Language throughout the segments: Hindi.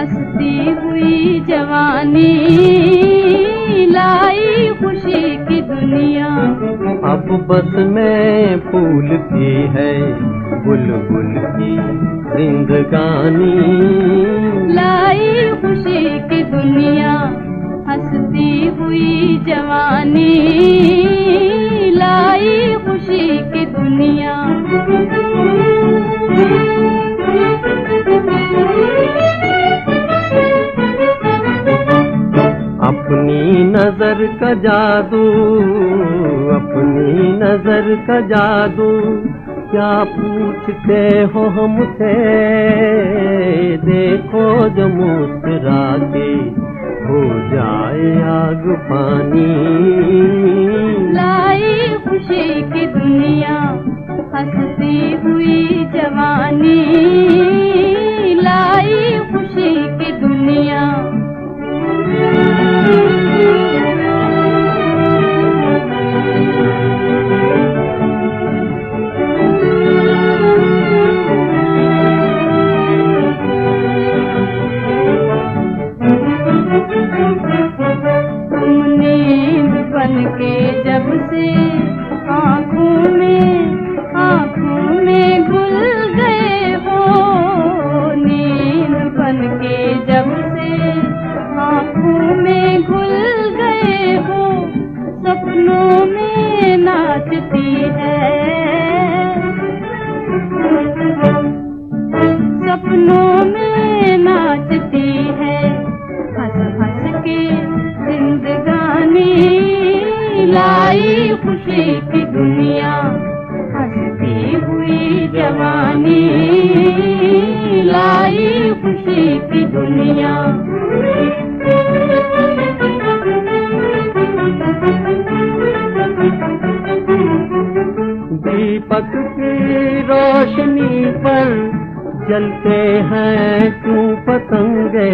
हंसती हुई जवानी लाई खुशी की दुनिया। अब बस में फूल की है बुलबुल की जिंदगानी लाई खुशी की दुनिया हंसती हुई जवानी लाई खुशी की दुनिया। नज़र का जादू, अपनी नज़र का जादू। क्या पूछते हो हमसे देखो जो मुस्कुरा के हो जाए आग पानी। लाई खुशी की दुनिया, हंसती हुई जवानी। खुशी की दुनिया हंसती हुई जवानी लाई खुशी की दुनिया। दीपक की रोशनी पर जलते हैं क्यों पतंगे,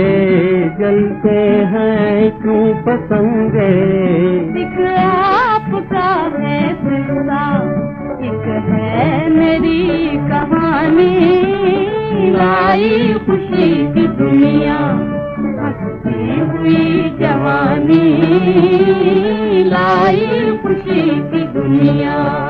जलते हैं क्यों पतंगे? एक है मेरी कहानी। लाई खुशी की दुनिया, हंसती हुई जवानी। लाई खुशी की दुनिया।